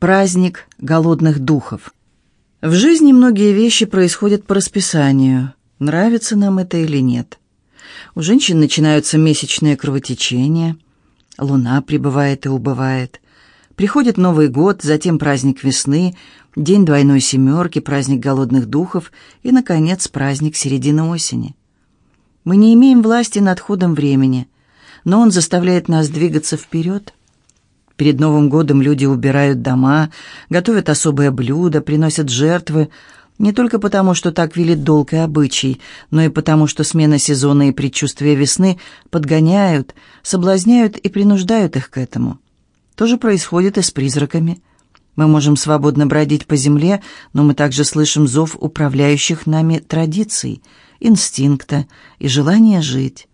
Праздник голодных духов. В жизни многие вещи происходят по расписанию, нравится нам это или нет. У женщин начинаются месячные кровотечения, луна прибывает и убывает. Приходит Новый год, затем праздник весны, день двойной семерки, праздник голодных духов и, наконец, праздник середины осени. Мы не имеем власти над ходом времени, но он заставляет нас двигаться вперед – Перед Новым годом люди убирают дома, готовят особые блюда, приносят жертвы, не только потому, что так велит долг и обычай, но и потому, что смена сезона и предчувствие весны подгоняют, соблазняют и принуждают их к этому. То же происходит и с призраками. Мы можем свободно бродить по земле, но мы также слышим зов управляющих нами традиций, инстинкта и желания жить.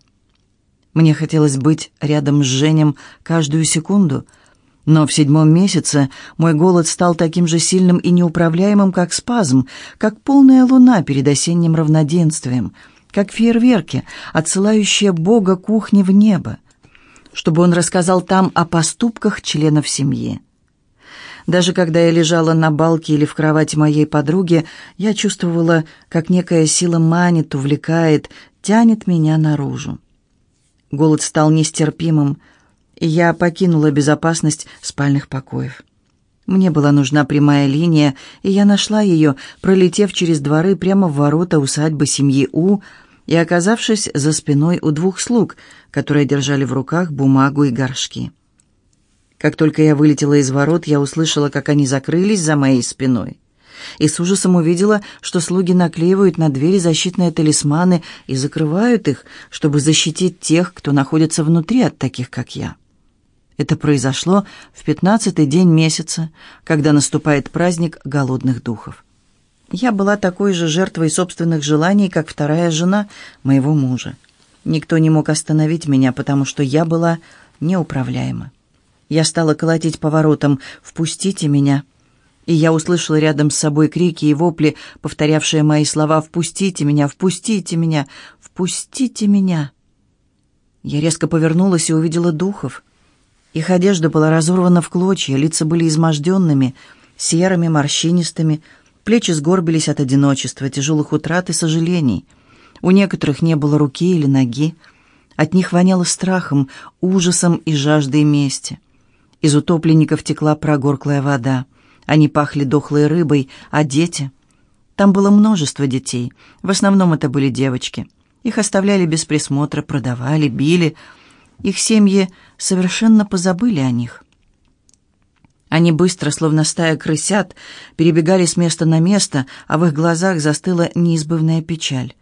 Мне хотелось быть рядом с Женем каждую секунду — но в седьмом месяце мой голод стал таким же сильным и неуправляемым, как спазм, как полная луна перед осенним равноденствием, как фейерверки, отсылающие Бога кухни в небо, чтобы он рассказал там о поступках членов семьи. Даже когда я лежала на балке или в кровати моей подруги, я чувствовала, как некая сила манит, увлекает, тянет меня наружу. Голод стал нестерпимым, я покинула безопасность спальных покоев. Мне была нужна прямая линия, и я нашла ее, пролетев через дворы прямо в ворота усадьбы семьи У и оказавшись за спиной у двух слуг, которые держали в руках бумагу и горшки. Как только я вылетела из ворот, я услышала, как они закрылись за моей спиной. И с ужасом увидела, что слуги наклеивают на двери защитные талисманы и закрывают их, чтобы защитить тех, кто находится внутри от таких, как я. Это произошло в пятнадцатый день месяца, когда наступает праздник голодных духов. Я была такой же жертвой собственных желаний, как вторая жена моего мужа. Никто не мог остановить меня, потому что я была неуправляема. Я стала колотить поворотом «Впустите меня!» И я услышала рядом с собой крики и вопли, повторявшие мои слова «Впустите меня! Впустите меня! Впустите меня!» Я резко повернулась и увидела духов. Их одежда была разорвана в клочья, лица были изможденными, серыми, морщинистыми, плечи сгорбились от одиночества, тяжелых утрат и сожалений. У некоторых не было руки или ноги. От них воняло страхом, ужасом и жаждой мести. Из утопленников текла прогорклая вода. Они пахли дохлой рыбой, а дети... Там было множество детей. В основном это были девочки. Их оставляли без присмотра, продавали, били, их семьи совершенно позабыли о них. Они быстро, словно стая крысят, перебегали с места на место, а в их глазах застыла неизбывная печаль.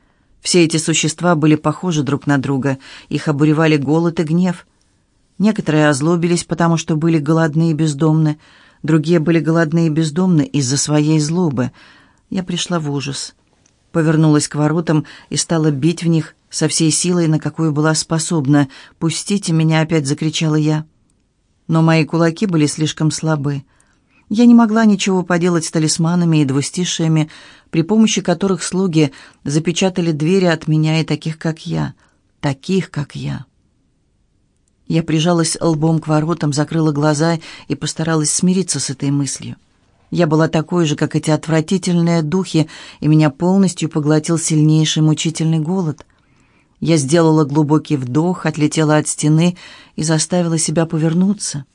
Все эти существа были похожи друг на друга, их обуревали голод и гнев. Некоторые озлобились, потому что были голодны и бездомны, другие были голодны и бездомны из-за своей злобы. Я пришла в ужас. Повернулась к воротам и стала бить в них, со всей силой, на какую была способна. «Пустите меня!» — опять закричала я. Но мои кулаки были слишком слабы. Я не могла ничего поделать с талисманами и двустишиями, при помощи которых слуги запечатали двери от меня и таких, как я. Таких, как я. Я прижалась лбом к воротам, закрыла глаза и постаралась смириться с этой мыслью. Я была такой же, как эти отвратительные духи, и меня полностью поглотил сильнейший мучительный голод — я сделала глубокий вдох, отлетела от стены и заставила себя повернуться.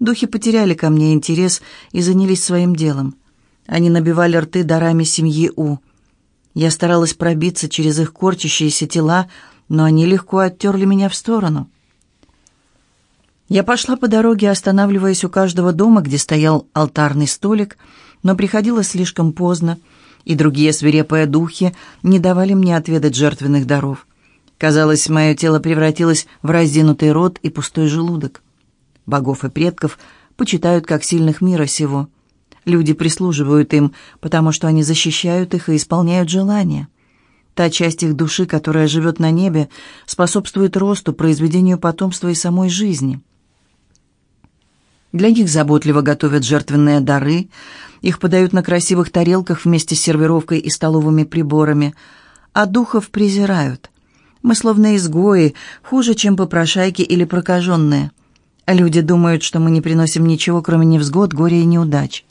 Духи потеряли ко мне интерес и занялись своим делом. Они набивали рты дарами семьи У. Я старалась пробиться через их корчащиеся тела, но они легко оттерли меня в сторону. Я пошла по дороге, останавливаясь у каждого дома, где стоял алтарный столик, но приходила слишком поздно, и другие свирепые духи не давали мне отведать жертвенных даров. Казалось, мое тело превратилось в раздинутый рот и пустой желудок. Богов и предков почитают как сильных мира сего. Люди прислуживают им, потому что они защищают их и исполняют желания. Та часть их души, которая живет на небе, способствует росту, произведению потомства и самой жизни. Для них заботливо готовят жертвенные дары, их подают на красивых тарелках вместе с сервировкой и столовыми приборами, а духов презирают – мы словно изгои, хуже, чем попрошайки или прокаженные. Люди думают, что мы не приносим ничего, кроме невзгод, горя и неудач.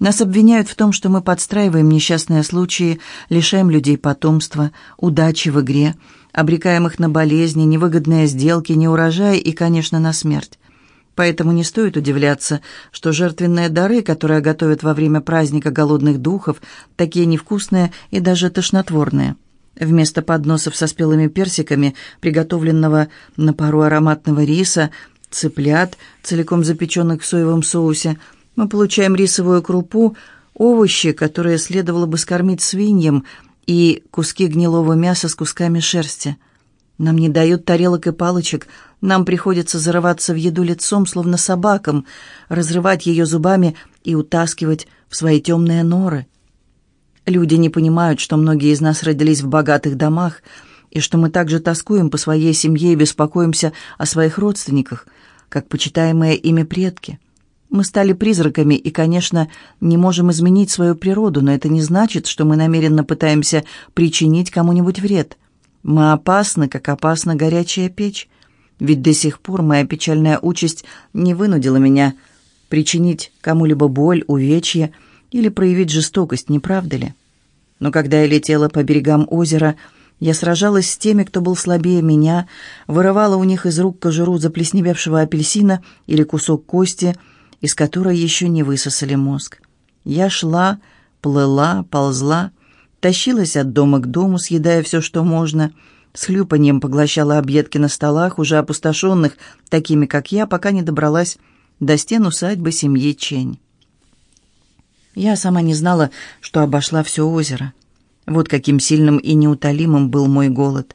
Нас обвиняют в том, что мы подстраиваем несчастные случаи, лишаем людей потомства, удачи в игре, обрекаем их на болезни, невыгодные сделки, неурожаи и, конечно, на смерть. Поэтому не стоит удивляться, что жертвенные дары, которые готовят во время праздника голодных духов, такие невкусные и даже тошнотворные. Вместо подносов со спелыми персиками, приготовленного на пару ароматного риса, цыплят, целиком запеченных в соевом соусе, мы получаем рисовую крупу, овощи, которые следовало бы скормить свиньям, и куски гнилого мяса с кусками шерсти – нам не дают тарелок и палочек, нам приходится зарываться в еду лицом, словно собакам, разрывать ее зубами и утаскивать в свои темные норы. Люди не понимают, что многие из нас родились в богатых домах, и что мы также тоскуем по своей семье и беспокоимся о своих родственниках, как почитаемые ими предки. Мы стали призраками и, конечно, не можем изменить свою природу, но это не значит, что мы намеренно пытаемся причинить кому-нибудь вред – мы опасны, как опасна горячая печь. Ведь до сих пор моя печальная участь не вынудила меня причинить кому-либо боль, увечье или проявить жестокость, не правда ли? Но когда я летела по берегам озера, я сражалась с теми, кто был слабее меня, вырывала у них из рук кожуру заплесневевшего апельсина или кусок кости, из которой еще не высосали мозг. Я шла, плыла, ползла, Тащилась от дома к дому, съедая все, что можно. С хлюпанием поглощала объедки на столах, уже опустошенных, такими, как я, пока не добралась до стен усадьбы семьи Чень. Я сама не знала, что обошла все озеро. Вот каким сильным и неутолимым был мой голод.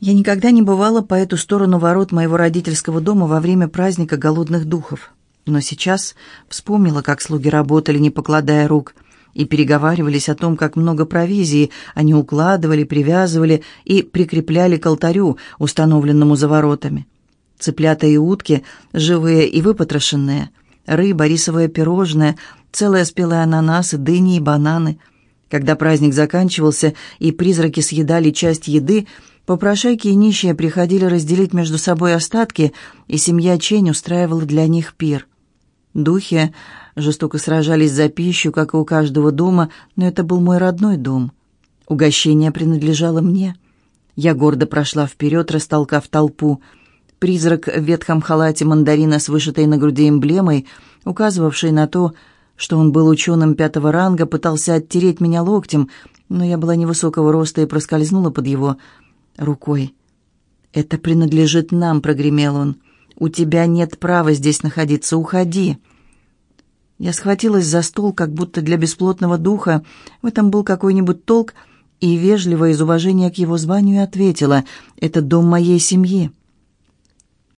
Я никогда не бывала по эту сторону ворот моего родительского дома во время праздника голодных духов. Но сейчас вспомнила, как слуги работали, не покладая рук – и переговаривались о том, как много провизии они укладывали, привязывали и прикрепляли к алтарю, установленному за воротами. Цыплята и утки, живые и выпотрошенные, рыба, рисовое пирожное, целые спелые ананасы, дыни и бананы. Когда праздник заканчивался и призраки съедали часть еды, попрошайки и нищие приходили разделить между собой остатки, и семья Чень устраивала для них пир. Духи жестоко сражались за пищу, как и у каждого дома, но это был мой родной дом. Угощение принадлежало мне. Я гордо прошла вперед, растолкав толпу. Призрак в ветхом халате мандарина с вышитой на груди эмблемой, указывавшей на то, что он был ученым пятого ранга, пытался оттереть меня локтем, но я была невысокого роста и проскользнула под его рукой. «Это принадлежит нам», — прогремел он. «У тебя нет права здесь находиться, уходи». Я схватилась за стол, как будто для бесплотного духа. В этом был какой-нибудь толк, и вежливо из уважения к его званию ответила «Это дом моей семьи».